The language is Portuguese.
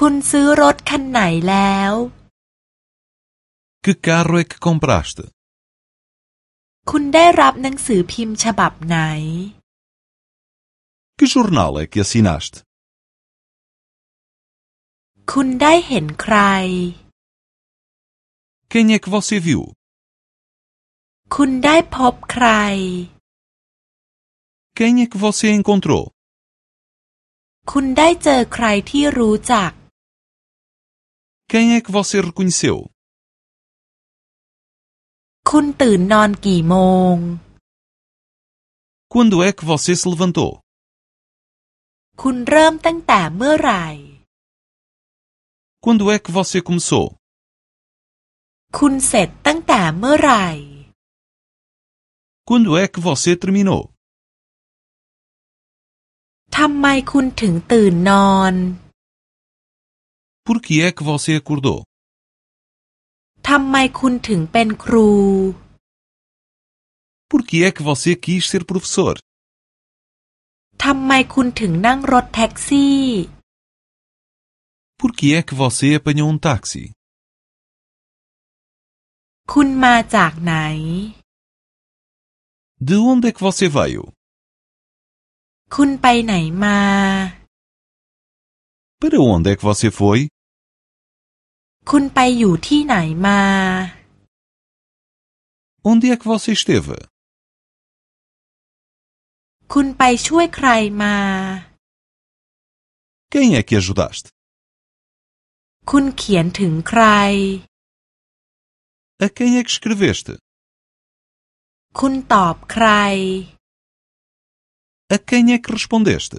คุณซื้อรถคันไหนแล้ว Que carro é que compraste? คุณได้รับหนังสือพิมพ์ฉบับไหน Que jornal é que assinaste? คุณได้เห็นใคร Quem é que você viu? คุณได้พบใคร Quem é que você encontrou? คุณได้เจอใครที่รู้จัก Quem é que você reconheceu? คุณตื่นนอนกี่โมง Quando é que você se levantou? คุณเริ่มตั้งแต่เมื่อไหร่ Quando é que você começou? คุณเสร็จตั้งแต่เมื่อไหร่ Quando é que você terminou? ทำไมคุณถึงตื่นนอน Por que é que você acordou? ทำไมคุณถึงเป็นครู Por que é que você quis ser professor? ทำไมคุณถึงนั่งรถแท็กซี่ Por que é que você apanhou um táxi? คุณมาจากไหน De onde é que você veio? คุณไปไหนมา Para onde é que você foi? คุณไปอยู่ที่ไหนมา Onde é que você esteve? คุณไปช่วยใครมา Quem é que ajudaste? คุณเขียนถึงใคร A quem é que escreveste? คุณตอบใคร A quem é que respondeste?